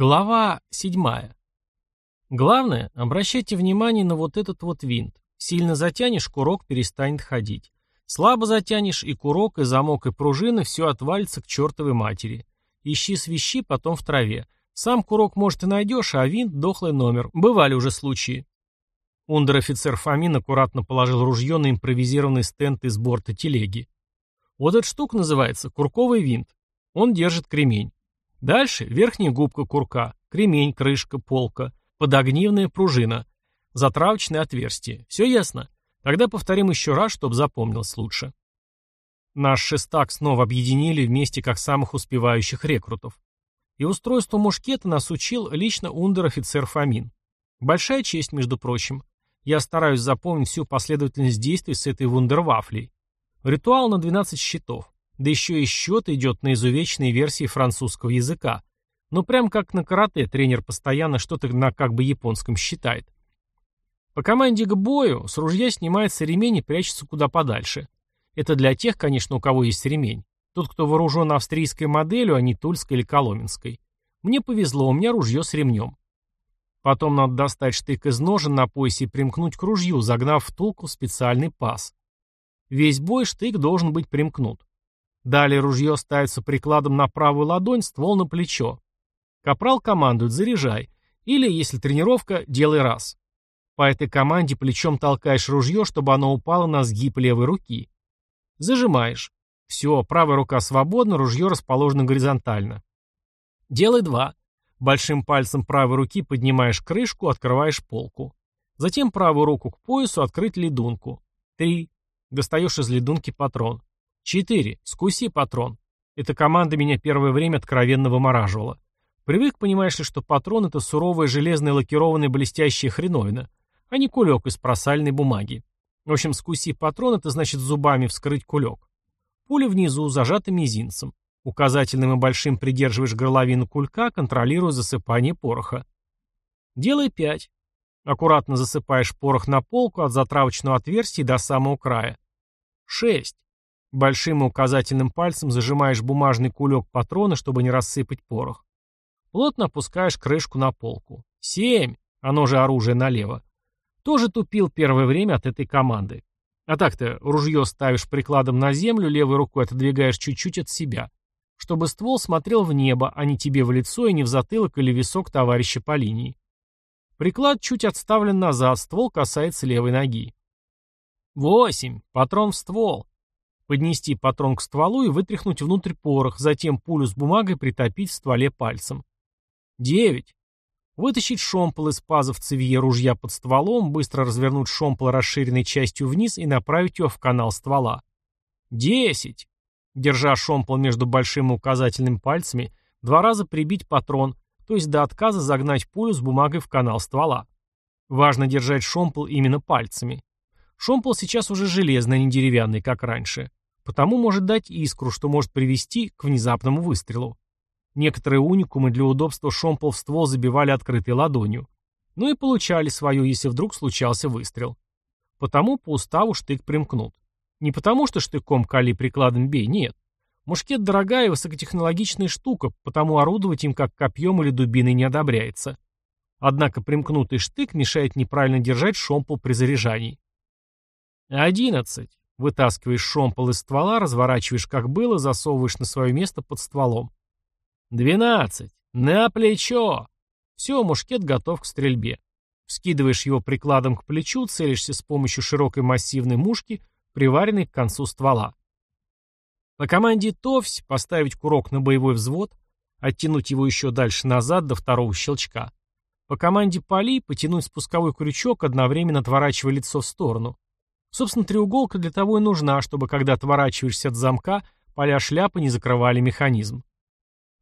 Глава 7. Главное, обращайте внимание на вот этот вот винт. Сильно затянешь, курок перестанет ходить. Слабо затянешь, и курок, и замок, и пружины все отвалится к чертовой матери. Ищи свищи, потом в траве. Сам курок, может, и найдешь, а винт — дохлый номер. Бывали уже случаи. Ундер-офицер Фомин аккуратно положил ружье на импровизированный стенд из борта телеги. Вот эта штука называется курковый винт. Он держит кремень. Дальше верхняя губка курка, кремень, крышка, полка, подогнивная пружина, затравочное отверстие. Все ясно? Тогда повторим еще раз, чтобы запомнилось лучше. Наш шестак снова объединили вместе как самых успевающих рекрутов. И устройство мушкета нас учил лично ундер-офицер Фомин. Большая честь, между прочим. Я стараюсь запомнить всю последовательность действий с этой вундервафлей. Ритуал на 12 счетов. Да еще и счет идет на изувеченной версии французского языка. Ну, прям как на карате тренер постоянно что-то на как бы японском считает. По команде к бою с ружья снимается ремень и прячется куда подальше. Это для тех, конечно, у кого есть ремень. Тот, кто вооружен австрийской моделью, а не тульской или коломенской. Мне повезло, у меня ружье с ремнем. Потом надо достать штык из ножен на поясе и примкнуть к ружью, загнав втулку в специальный паз. Весь бой штык должен быть примкнут. Далее ружье ставится прикладом на правую ладонь, ствол на плечо. Капрал командует «заряжай» или, если тренировка, «делай раз». По этой команде плечом толкаешь ружье, чтобы оно упало на сгиб левой руки. Зажимаешь. Все, правая рука свободна, ружье расположено горизонтально. Делай два. Большим пальцем правой руки поднимаешь крышку, открываешь полку. Затем правую руку к поясу, открыть ледунку. Три. Достаешь из ледунки патрон. Четыре. Скуси патрон. Эта команда меня первое время откровенно вымораживала. Привык, понимаешь ли, что патрон — это суровая железная лакированная блестящая хреновина, а не кулек из просальной бумаги. В общем, скуси патрон — это значит зубами вскрыть кулек. Пуля внизу, зажата мизинцем. Указательным и большим придерживаешь горловину кулька, контролируя засыпание пороха. Делай пять. Аккуратно засыпаешь порох на полку от затравочного отверстия до самого края. Шесть. Большим указательным пальцем зажимаешь бумажный кулек патрона, чтобы не рассыпать порох. Плотно опускаешь крышку на полку. Семь. Оно же оружие налево. Тоже тупил первое время от этой команды. А так-то ружье ставишь прикладом на землю, левой рукой отодвигаешь чуть-чуть от себя, чтобы ствол смотрел в небо, а не тебе в лицо и не в затылок или висок товарища по линии. Приклад чуть отставлен назад, ствол касается левой ноги. Восемь. Патрон в ствол. Поднести патрон к стволу и вытряхнуть внутрь порох, затем пулю с бумагой притопить в стволе пальцем. 9. Вытащить шомпол из паза в цевье ружья под стволом, быстро развернуть шомпол расширенной частью вниз и направить его в канал ствола. 10. Держа шомпол между большим и указательным пальцами, два раза прибить патрон, то есть до отказа загнать пулю с бумагой в канал ствола. Важно держать шомпол именно пальцами. Шомпол сейчас уже железный, а не деревянный, как раньше. Потому может дать искру, что может привести к внезапному выстрелу. Некоторые уникумы для удобства шомпол в ствол забивали открытой ладонью. Ну и получали свое, если вдруг случался выстрел. Потому по уставу штык примкнут. Не потому, что штыком кали прикладом бей, нет. Мушкет дорогая и высокотехнологичная штука, потому орудовать им как копьем или дубиной не одобряется. Однако примкнутый штык мешает неправильно держать шомпол при заряжании. Одиннадцать. Вытаскиваешь шомпол из ствола, разворачиваешь как было, засовываешь на свое место под стволом. Двенадцать. На плечо. Все, мушкет готов к стрельбе. Скидываешь его прикладом к плечу, целишься с помощью широкой массивной мушки, приваренной к концу ствола. По команде «Товсь» поставить курок на боевой взвод, оттянуть его еще дальше назад до второго щелчка. По команде «Поли» потянуть спусковой крючок, одновременно отворачивая лицо в сторону. Собственно, треуголка для того и нужна, чтобы когда отворачиваешься от замка, поля шляпы не закрывали механизм.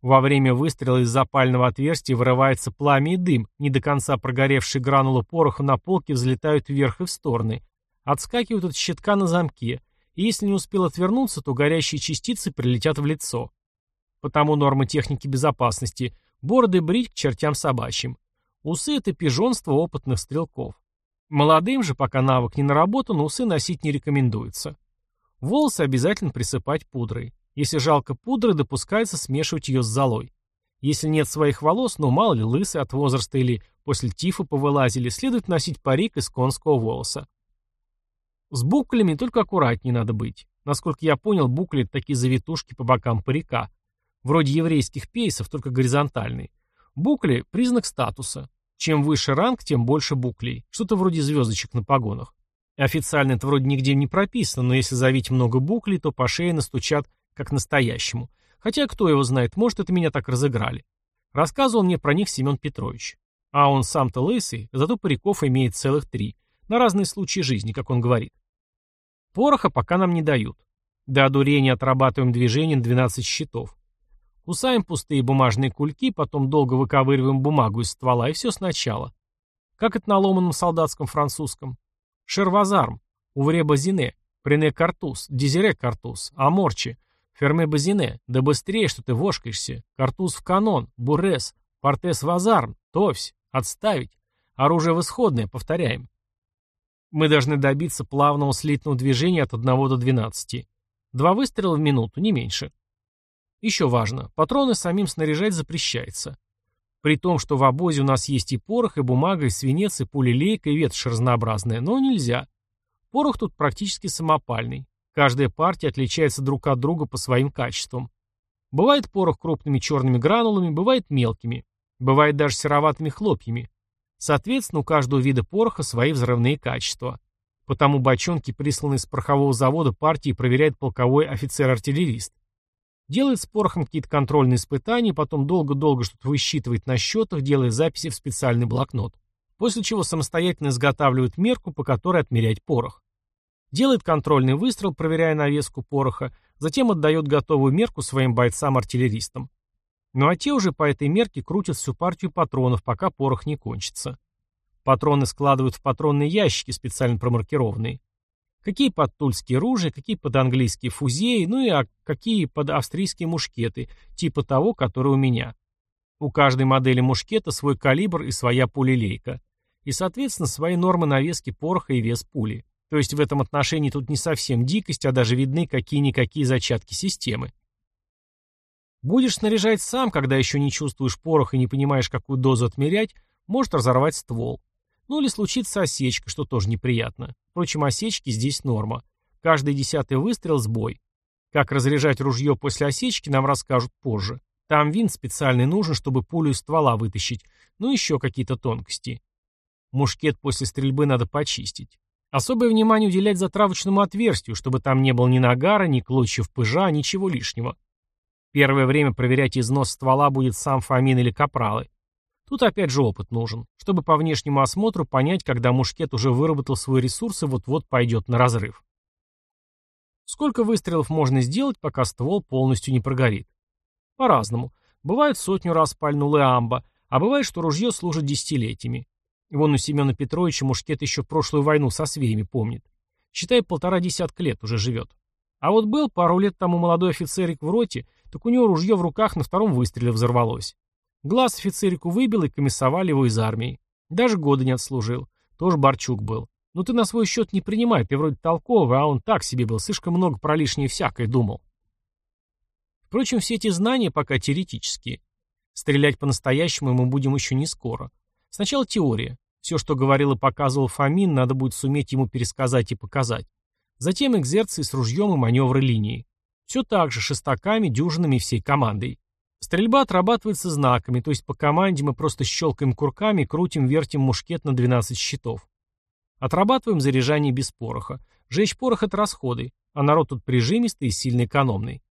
Во время выстрела из запального отверстия вырывается пламя и дым, не до конца прогоревшие гранулы пороха на полке взлетают вверх и в стороны, отскакивают от щитка на замке, и если не успел отвернуться, то горящие частицы прилетят в лицо. Потому нормы техники безопасности – бороды брить к чертям собачьим. Усы – это пижонство опытных стрелков. Молодым же, пока навык не наработан, усы носить не рекомендуется. Волосы обязательно присыпать пудрой. Если жалко пудры, допускается смешивать ее с золой. Если нет своих волос, ну мало ли, лысый от возраста или после тифа повылазили, следует носить парик из конского волоса. С буклями только аккуратнее надо быть. Насколько я понял, букли — такие завитушки по бокам парика. Вроде еврейских пейсов, только горизонтальные. Букли — признак статуса. Чем выше ранг, тем больше буклей. Что-то вроде звездочек на погонах. Официально это вроде нигде не прописано, но если завить много буклей, то по шее настучат как настоящему. Хотя, кто его знает, может, это меня так разыграли. Рассказывал мне про них Семен Петрович. А он сам-то лысый, зато париков имеет целых три. На разные случаи жизни, как он говорит. Пороха пока нам не дают. До одурения отрабатываем движение на 12 щитов. Кусаем пустые бумажные кульки, потом долго выковыриваем бумагу из ствола, и все сначала. Как это на ломаном солдатском французском? Шервазарм, Увре Базине, Прене Картуз, Дезире Картуз, Аморчи, Ферме Базине, да быстрее, что ты вошкаешься, Картуз в канон, Бурес, Портес Вазарм, Товсь, отставить. Оружие восходное, повторяем. Мы должны добиться плавного слитного движения от 1 до 12. Два выстрела в минуту, не меньше. Еще важно, патроны самим снаряжать запрещается. При том, что в обозе у нас есть и порох, и бумага, и свинец, и пулелейка, и ветошь разнообразная, но нельзя. Порох тут практически самопальный. Каждая партия отличается друг от друга по своим качествам. Бывает порох крупными черными гранулами, бывает мелкими. Бывает даже сероватыми хлопьями. Соответственно, у каждого вида пороха свои взрывные качества. Потому бочонки, присланные с порохового завода партии, проверяет полковой офицер-артиллерист. Делает с порохом какие-то контрольные испытания, потом долго-долго что-то высчитывает на счетах, делая записи в специальный блокнот. После чего самостоятельно изготавливает мерку, по которой отмерять порох. Делает контрольный выстрел, проверяя навеску пороха, затем отдает готовую мерку своим бойцам-артиллеристам. Ну а те уже по этой мерке крутят всю партию патронов, пока порох не кончится. Патроны складывают в патронные ящики, специально промаркированные. Какие под тульские ружья, какие под английские фузеи, ну и а какие под австрийские мушкеты, типа того, который у меня. У каждой модели мушкета свой калибр и своя пулелейка. И, соответственно, свои нормы навески пороха и вес пули. То есть в этом отношении тут не совсем дикость, а даже видны какие-никакие зачатки системы. Будешь снаряжать сам, когда еще не чувствуешь порох и не понимаешь, какую дозу отмерять, может разорвать ствол. Ну или случится осечка, что тоже неприятно. Впрочем, осечки здесь норма. Каждый десятый выстрел – сбой. Как разряжать ружье после осечки, нам расскажут позже. Там винт специальный нужен, чтобы пулю из ствола вытащить. Ну еще какие-то тонкости. Мушкет после стрельбы надо почистить. Особое внимание уделять затравочному отверстию, чтобы там не было ни нагара, ни клочьев пыжа, ничего лишнего. Первое время проверять износ ствола будет сам Фомин или Капралы. Тут опять же опыт нужен, чтобы по внешнему осмотру понять, когда мушкет уже выработал свой ресурс и вот-вот пойдет на разрыв. Сколько выстрелов можно сделать, пока ствол полностью не прогорит? По-разному. Бывает сотню раз пальнула амба, а бывает, что ружье служит десятилетиями. Вон у Семена Петровича мушкет еще прошлую войну со свеями помнит. Считай, полтора десятка лет уже живет. А вот был пару лет тому молодой офицерик в роте, так у него ружье в руках на втором выстреле взорвалось. Глаз офицерику выбил и комиссовали его из армии. Даже года не отслужил. Тоже Борчук был. Но ты на свой счет не принимай, ты вроде толковый, а он так себе был, слишком много про лишнее всякое думал. Впрочем, все эти знания пока теоретические. Стрелять по-настоящему мы будем еще не скоро. Сначала теория. Все, что говорил и показывал Фомин, надо будет суметь ему пересказать и показать. Затем экзерции с ружьем и маневры линии. Все так же, шестаками, дюжинами всей командой. Стрельба отрабатывается знаками, то есть по команде мы просто щелкаем курками и крутим-вертим мушкет на 12 щитов. Отрабатываем заряжание без пороха. Жечь порох – это расходы, а народ тут прижимистый и сильно экономный.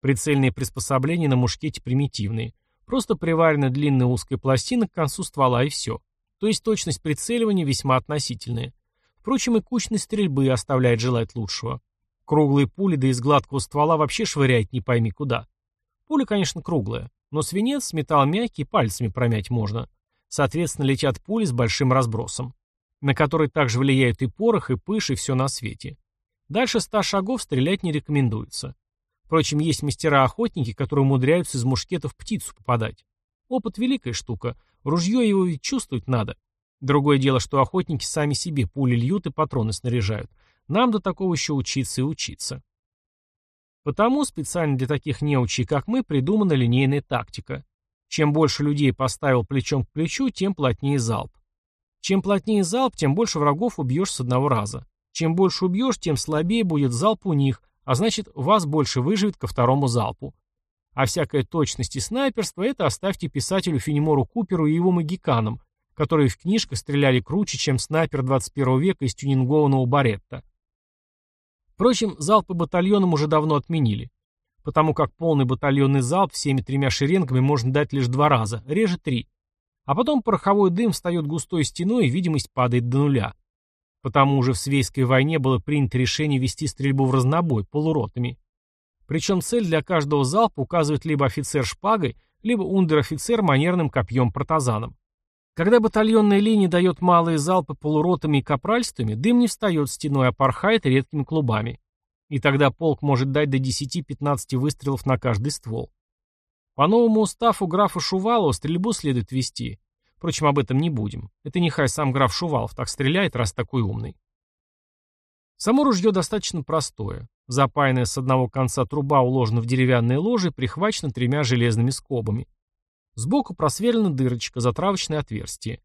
Прицельные приспособления на мушкете примитивные. Просто приварена длинная узкая пластина к концу ствола и все. То есть точность прицеливания весьма относительная. Впрочем, и кучность стрельбы оставляет желать лучшего. Круглые пули, да из гладкого ствола вообще швыряет не пойми куда. Пуля, конечно, круглая, но свинец, металл мягкий, пальцами промять можно. Соответственно, летят пули с большим разбросом, на который также влияют и порох, и пыш, и все на свете. Дальше ста шагов стрелять не рекомендуется. Впрочем, есть мастера-охотники, которые умудряются из мушкетов птицу попадать. Опыт – великая штука. Ружье его ведь чувствовать надо. Другое дело, что охотники сами себе пули льют и патроны снаряжают. Нам до такого еще учиться и учиться. Потому специально для таких неучей, как мы, придумана линейная тактика. Чем больше людей поставил плечом к плечу, тем плотнее залп. Чем плотнее залп, тем больше врагов убьешь с одного раза. Чем больше убьешь, тем слабее будет залп у них, а значит, вас больше выживет ко второму залпу. А всякая точность и снайперство – это оставьте писателю Фенемору Куперу и его магиканам, которые в книжках стреляли круче, чем снайпер 21 века из тюнингованного баретта. Впрочем, залпы батальоном уже давно отменили, потому как полный батальонный залп всеми тремя шеренгами можно дать лишь два раза, реже три. А потом пороховой дым встает густой стеной и видимость падает до нуля. Потому уже в Свейской войне было принято решение вести стрельбу в разнобой, полуротами. Причем цель для каждого залпа указывает либо офицер шпагой, либо ундер-офицер манерным копьем-протазаном. Когда батальонная линия дает малые залпы полуротами и капральствами, дым не встает стеной, а порхает редкими клубами. И тогда полк может дать до 10-15 выстрелов на каждый ствол. По новому уставу графа Шувалова стрельбу следует вести. Впрочем, об этом не будем. Это нехай сам граф Шувалов так стреляет, раз такой умный. Само ружье достаточно простое. Запаянная с одного конца труба уложена в деревянные ложи и прихвачена тремя железными скобами. Сбоку просверлена дырочка, затравочное отверстие.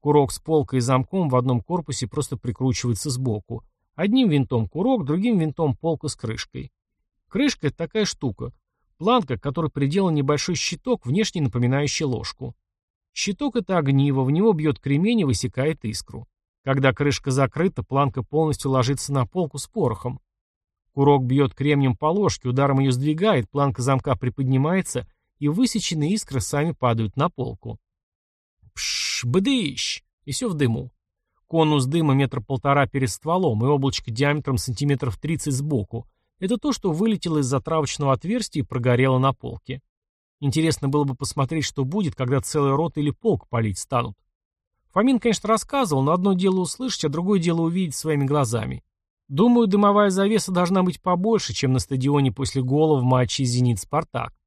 Курок с полкой и замком в одном корпусе просто прикручивается сбоку. Одним винтом курок, другим винтом полка с крышкой. Крышка – это такая штука. Планка, к которой приделан небольшой щиток, внешне напоминающий ложку. Щиток – это огниво, в него бьет кремень и высекает искру. Когда крышка закрыта, планка полностью ложится на полку с порохом. Курок бьет кремнем по ложке, ударом ее сдвигает, планка замка приподнимается – и высеченные искры сами падают на полку. Пш, бдыщ! И все в дыму. Конус дыма метра полтора перед стволом и облачко диаметром сантиметров 30 сбоку. Это то, что вылетело из затравочного отверстия и прогорело на полке. Интересно было бы посмотреть, что будет, когда целый рот или полк палить станут. Фомин, конечно, рассказывал, но одно дело услышать, а другое дело увидеть своими глазами. Думаю, дымовая завеса должна быть побольше, чем на стадионе после гола в матче «Зенит-Спартак».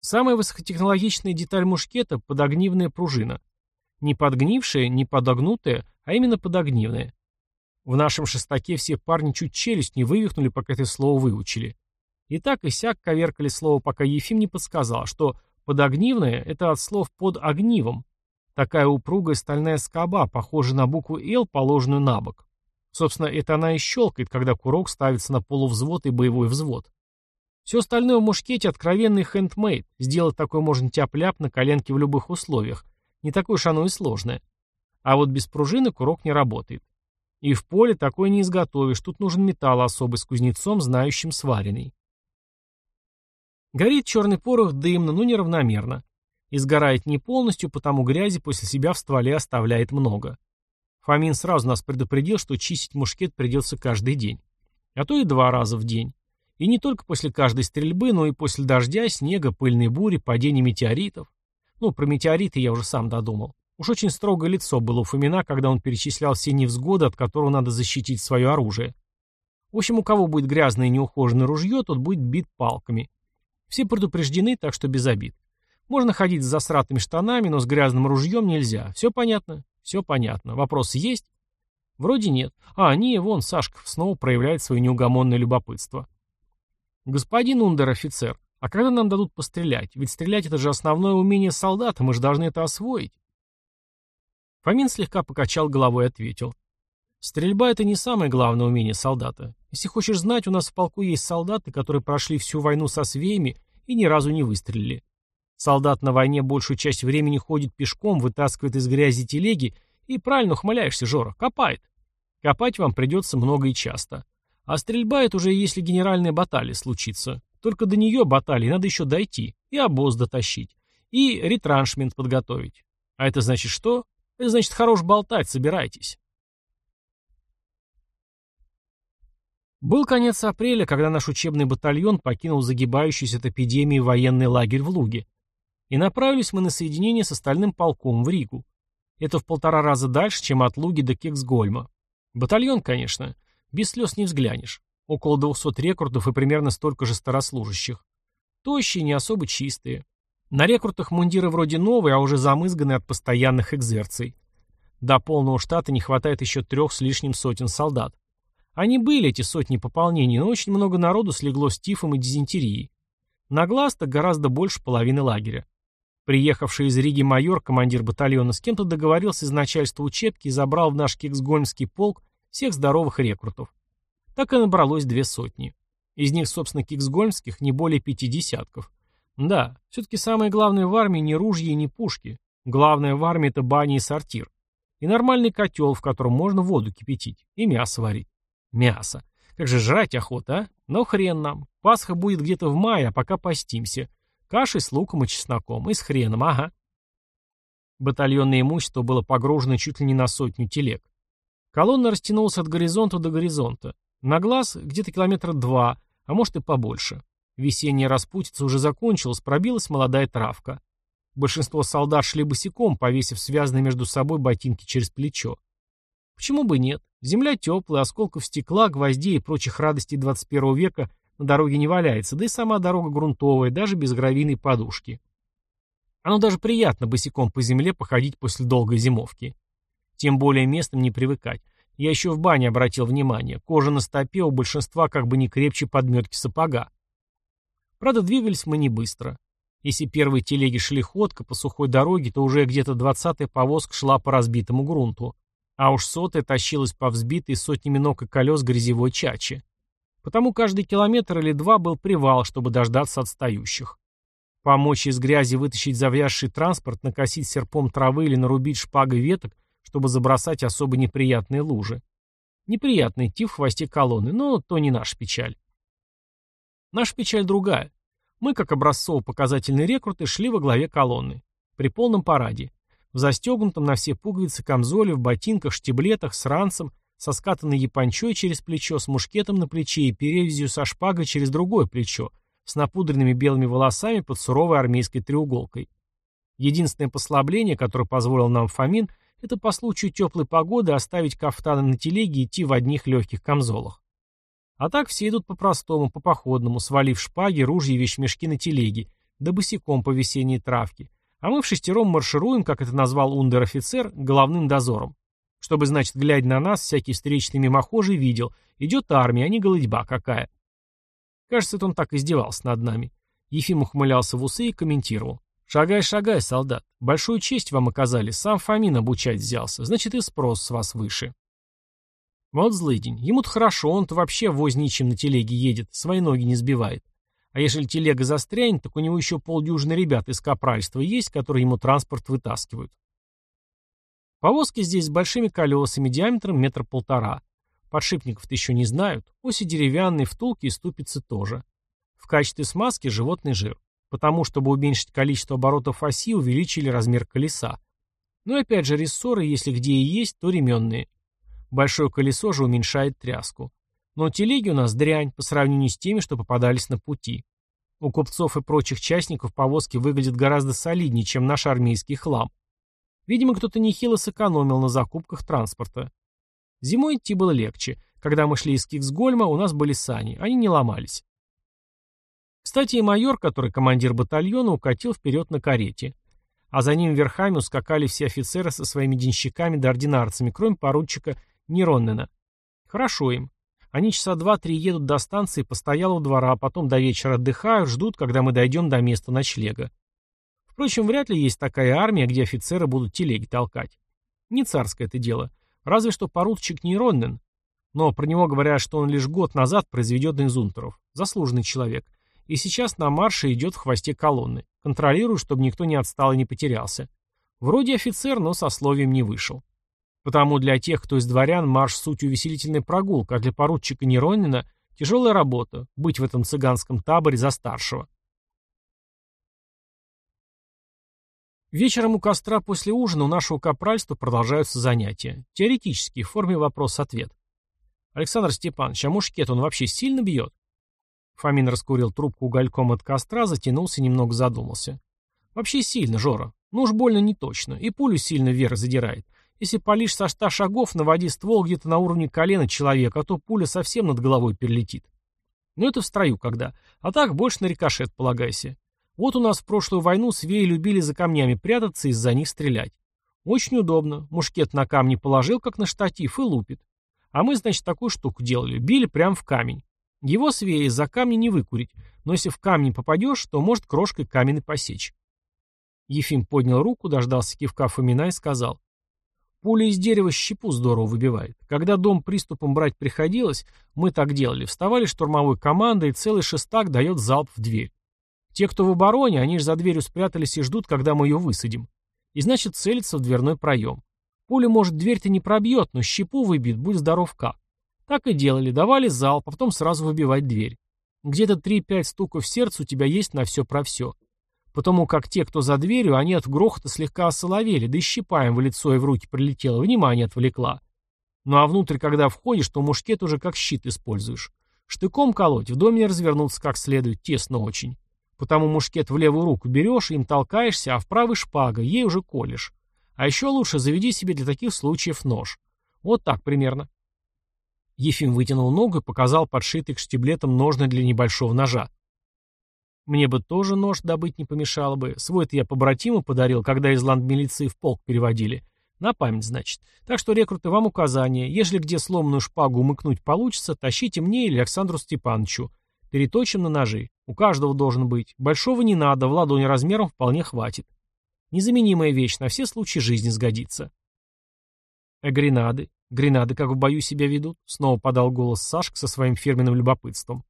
Самая высокотехнологичная деталь мушкета – подогнивная пружина. Не подгнившая, не подогнутая, а именно подогнивная. В нашем шестаке все парни чуть челюсть не вывихнули, пока это слово выучили. И так и сяк коверкали слово, пока Ефим не подсказал, что подогнивная – это от слов «под огнивом». Такая упругая стальная скоба, похожая на букву «Л», положенную на бок. Собственно, это она и щелкает, когда курок ставится на полувзвод и боевой взвод. Все остальное в мушкете откровенный хендмейд. Сделать такой можно тяп-ляп на коленке в любых условиях. Не такое уж оно и сложное. А вот без пружины курок не работает. И в поле такое не изготовишь. Тут нужен металл особый с кузнецом, знающим сваренный. Горит черный порох дымно, но неравномерно. И сгорает не полностью, потому грязи после себя в стволе оставляет много. Фомин сразу нас предупредил, что чистить мушкет придется каждый день. А то и два раза в день. И не только после каждой стрельбы, но и после дождя, снега, пыльной бури, падения метеоритов. Ну, про метеориты я уже сам додумал. Уж очень строгое лицо было у Фомина, когда он перечислял все невзгоды, от которого надо защитить свое оружие. В общем, у кого будет грязное и неухоженное ружье, тот будет бит палками. Все предупреждены, так что без обид. Можно ходить с засратыми штанами, но с грязным ружьем нельзя. Все понятно? Все понятно. Вопросы есть? Вроде нет. А, не, вон, Сашка снова проявляет свое неугомонное любопытство. «Господин ундер-офицер, а когда нам дадут пострелять? Ведь стрелять это же основное умение солдата, мы же должны это освоить». Фомин слегка покачал головой и ответил. «Стрельба — это не самое главное умение солдата. Если хочешь знать, у нас в полку есть солдаты, которые прошли всю войну со свеями и ни разу не выстрелили. Солдат на войне большую часть времени ходит пешком, вытаскивает из грязи телеги и, правильно ухмыляешься, Жора, копает. Копать вам придется много и часто. А стрельба это уже если генеральная баталия случится. Только до нее баталии надо еще дойти, и обоз дотащить, и ретраншмент подготовить. А это значит что? Это значит хорош болтать, собирайтесь. Был конец апреля, когда наш учебный батальон покинул загибающийся от эпидемии военный лагерь в Луге. И направились мы на соединение с остальным полком в Ригу. Это в полтора раза дальше, чем от Луги до Кексгольма. Батальон, конечно, без слез не взглянешь. Около 200 рекрутов и примерно столько же старослужащих. Тощие, не особо чистые. На рекрутах мундиры вроде новые, а уже замызганы от постоянных экзерций. До полного штата не хватает еще трех с лишним сотен солдат. Они были, эти сотни пополнений, но очень много народу слегло с тифом и дизентерией. На глаз-то гораздо больше половины лагеря. Приехавший из Риги майор, командир батальона, с кем-то договорился из начальства учебки и забрал в наш Киксгольмский полк всех здоровых рекрутов. Так и набралось две сотни. Из них, собственно, киксгольмских не более пяти десятков. Да, все-таки самое главное в армии не ружья и не пушки. Главное в армии это баня и сортир. И нормальный котел, в котором можно воду кипятить. И мясо варить. Мясо. Как же жрать охота, а? Но хрен нам. Пасха будет где-то в мае, а пока постимся. Кашей с луком и чесноком. И с хреном, ага. Батальонное имущество было погружено чуть ли не на сотню телег. Колонна растянулась от горизонта до горизонта. На глаз где-то километра два, а может и побольше. Весенняя распутица уже закончилась, пробилась молодая травка. Большинство солдат шли босиком, повесив связанные между собой ботинки через плечо. Почему бы нет? Земля теплая, осколков стекла, гвоздей и прочих радостей 21 века на дороге не валяется, да и сама дорога грунтовая, даже без гравийной подушки. Оно даже приятно босиком по земле походить после долгой зимовки. Тем более местным не привыкать. Я еще в бане обратил внимание. Кожа на стопе у большинства как бы не крепче подметки сапога. Правда, двигались мы не быстро. Если первые телеги шли ходко по сухой дороге, то уже где-то двадцатая повозка шла по разбитому грунту. А уж сотая тащилась по взбитой сотнями ног и колес грязевой чачи. Потому каждый километр или два был привал, чтобы дождаться отстающих. Помочь из грязи вытащить завязший транспорт, накосить серпом травы или нарубить шпагой веток, чтобы забросать особо неприятные лужи. Неприятно идти в хвосте колонны, но то не наша печаль. Наша печаль другая. Мы, как образцово-показательные рекруты, шли во главе колонны. При полном параде. В застегнутом на все пуговицы камзоле, в ботинках, штиблетах, с ранцем, со скатанной япончой через плечо, с мушкетом на плече и перевязью со шпагой через другое плечо, с напудренными белыми волосами под суровой армейской треуголкой. Единственное послабление, которое позволил нам Фомин, это по случаю теплой погоды оставить кафтаны на телеге и идти в одних легких камзолах. А так все идут по-простому, по-походному, свалив шпаги, ружья и вещмешки на телеге, да босиком по весенней травке. А мы в шестером маршируем, как это назвал ундер-офицер, головным дозором. Чтобы, значит, глядя на нас, всякий встречный мимохожий видел, идет армия, а не голодьба какая. Кажется, это он так издевался над нами. Ефим ухмылялся в усы и комментировал. «Шагай, шагай, солдат. Большую честь вам оказали. Сам Фомин обучать взялся. Значит, и спрос с вас выше». Вот злый день. Ему-то хорошо, он-то вообще возничим на телеге едет, свои ноги не сбивает. А если телега застрянет, так у него еще полдюжины ребят из капральства есть, которые ему транспорт вытаскивают. Повозки здесь с большими колесами, диаметром метр полтора. Подшипников-то еще не знают. Оси деревянные, втулки и ступицы тоже. В качестве смазки животный жир. Потому, чтобы уменьшить количество оборотов оси, увеличили размер колеса. Ну опять же, рессоры, если где и есть, то ременные. Большое колесо же уменьшает тряску. Но телеги у нас дрянь по сравнению с теми, что попадались на пути. У купцов и прочих частников повозки выглядят гораздо солиднее, чем наш армейский хлам. Видимо, кто-то нехило сэкономил на закупках транспорта. Зимой идти было легче. Когда мы шли из Киксгольма, у нас были сани, они не ломались. Кстати, и майор, который командир батальона, укатил вперед на карете а за ним верхами ускакали все офицеры со своими денщиками да ординарцами, кроме поручика Нероннена. Хорошо им. Они часа два-три едут до станции постоялого двора, а потом до вечера отдыхают, ждут, когда мы дойдем до места ночлега. Впрочем, вряд ли есть такая армия, где офицеры будут телеги толкать. Не царское это дело. Разве что поручик Нейроннен. Но про него говорят, что он лишь год назад произведен из унтеров. Заслуженный человек. И сейчас на марше идет в хвосте колонны. Контролирует, чтобы никто не отстал и не потерялся. Вроде офицер, но со словием не вышел. Потому для тех, кто из дворян, марш суть увеселительная прогулка, а для поручика Неронина тяжелая работа – быть в этом цыганском таборе за старшего. Вечером у костра после ужина у нашего капральства продолжаются занятия. Теоретические, в форме вопрос-ответ. Александр Степанович, а мушкет он вообще сильно бьет? Фомин раскурил трубку угольком от костра, затянулся немного задумался. Вообще сильно, Жора. Ну уж больно не точно. И пулю сильно вверх задирает. Если палишь со ста шагов, наводи ствол где-то на уровне колена человека, а то пуля совсем над головой перелетит. Но ну, это в строю когда. А так больше на рикошет полагайся. Вот у нас в прошлую войну свеи любили за камнями прятаться и из-за них стрелять. Очень удобно. Мушкет на камни положил, как на штатив, и лупит. А мы, значит, такую штуку делали. Били прямо в камень. Его свеи из-за камня не выкурить, но если в камень попадешь, то может крошкой каменный посечь. Ефим поднял руку, дождался кивка Фомина и сказал. Пуля из дерева щепу здорово выбивает. Когда дом приступом брать приходилось, мы так делали. Вставали штурмовой командой, и целый шестак дает залп в дверь. Те, кто в обороне, они же за дверью спрятались и ждут, когда мы ее высадим. И значит целятся в дверной проем. Пуля, может, дверь-то не пробьет, но щепу выбьет, будь здоров как. Так и делали, давали залп, а потом сразу выбивать дверь. Где-то 3-5 стуков в сердце у тебя есть на все про все. Потому как те, кто за дверью, они от грохота слегка осоловели, да и щипаем в лицо и в руки прилетело, внимание отвлекла. Ну а внутрь, когда входишь, то мушкет уже как щит используешь. Штыком колоть, в доме развернуться как следует, тесно очень. Потому мушкет в левую руку берешь, им толкаешься, а в правый шпага, ей уже колешь. А еще лучше заведи себе для таких случаев нож. Вот так примерно. Ефим вытянул ногу и показал подшитый к штиблетам ножны для небольшого ножа. Мне бы тоже нож добыть не помешало бы. Свой-то я побратиму подарил, когда из ландмилиции в полк переводили. На память, значит. Так что, рекруты, вам указание. Ежели где сломанную шпагу умыкнуть получится, тащите мне или Александру Степановичу. Переточим на ножи. У каждого должен быть. Большого не надо, в ладони размером вполне хватит. Незаменимая вещь, на все случаи жизни сгодится. А гренады? Гренады как в бою себя ведут? Снова подал голос Сашка со своим фирменным любопытством.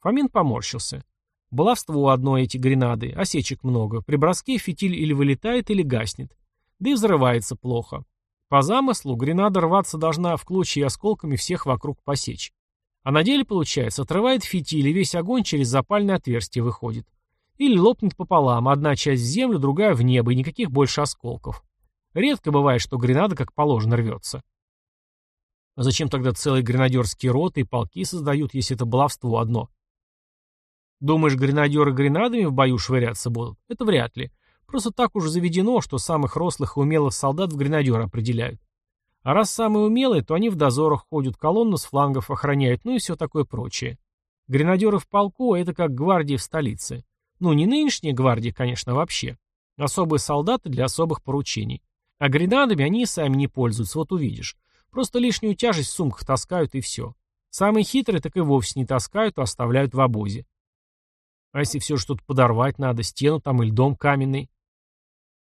Фомин поморщился. Баловство одно эти гренады, осечек много. При броске фитиль или вылетает, или гаснет. Да и взрывается плохо. По замыслу, гренада рваться должна в клочья и осколками всех вокруг посечь. А на деле, получается, отрывает фитиль, и весь огонь через запальное отверстие выходит. Или лопнет пополам, одна часть в землю, другая в небо, и никаких больше осколков. Редко бывает, что гренада как положено рвется. А зачем тогда целые гренадерские роты и полки создают, если это баловство одно? Думаешь, гренадеры гренадами в бою швыряться будут? Это вряд ли. Просто так уж заведено, что самых рослых и умелых солдат в гренадеры определяют. А раз самые умелые, то они в дозорах ходят, колонну с флангов охраняют, ну и все такое прочее. Гренадеры в полку — это как гвардии в столице. Ну, не нынешние гвардии, конечно, вообще. Особые солдаты для особых поручений. А гренадами они и сами не пользуются, вот увидишь. Просто лишнюю тяжесть в сумках таскают и все. Самые хитрые так и вовсе не таскают, а оставляют в обозе. А если все что-то подорвать надо, стену там или дом каменный?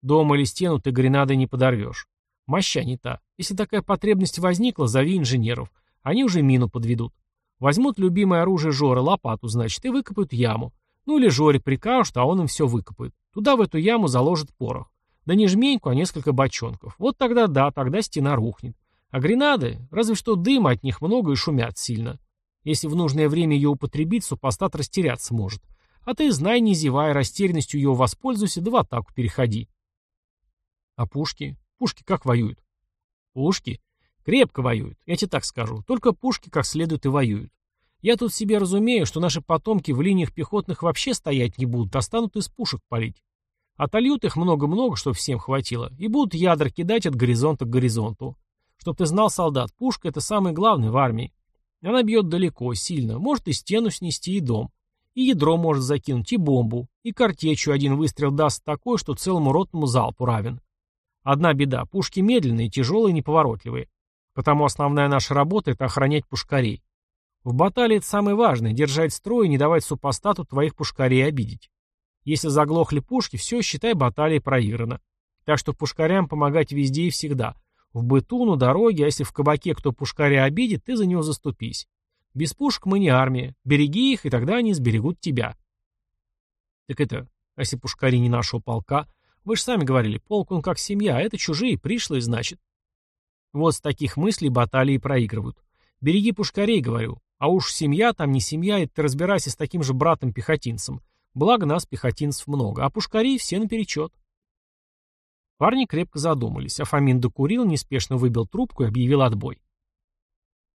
Дом или стену ты гренадой не подорвешь. Моща не та. Если такая потребность возникла, зови инженеров. Они уже мину подведут. Возьмут любимое оружие Жора, лопату, значит, и выкопают яму. Ну или Жоре прикажут, а он им все выкопает. Туда в эту яму заложат порох. Да не жменьку, а несколько бочонков. Вот тогда да, тогда стена рухнет. А гренады, разве что дыма от них много и шумят сильно. Если в нужное время ее употребить, супостат растеряться может. А ты, знай, не зевай, растерянностью его воспользуйся, да в атаку переходи. А пушки? Пушки как воюют? Пушки? Крепко воюют, я тебе так скажу. Только пушки как следует и воюют. Я тут себе разумею, что наши потомки в линиях пехотных вообще стоять не будут, а станут из пушек палить. Отольют их много-много, чтобы всем хватило, и будут ядра кидать от горизонта к горизонту. Чтоб ты знал, солдат, пушка — это самое главное в армии. Она бьет далеко, сильно, может и стену снести, и дом. И ядро может закинуть, и бомбу, и картечью один выстрел даст такой, что целому ротному залпу равен. Одна беда, пушки медленные, тяжелые, неповоротливые. Потому основная наша работа – это охранять пушкарей. В баталии это самое важное – держать строй и не давать супостату твоих пушкарей обидеть. Если заглохли пушки, все, считай, баталия проиграна. Так что пушкарям помогать везде и всегда. В быту, на дороге, а если в кабаке кто пушкаря обидит, ты за него заступись. Без пушек мы не армия. Береги их, и тогда они сберегут тебя. Так это, а если пушкари не нашего полка? Вы же сами говорили, полк он как семья, а это чужие, пришлые, значит. Вот с таких мыслей баталии проигрывают. Береги пушкарей, говорю. А уж семья там не семья, и ты разбирайся с таким же братом-пехотинцем. Благо нас, пехотинцев, много, а пушкарей все наперечет. Парни крепко задумались, а Фомин докурил, неспешно выбил трубку и объявил отбой.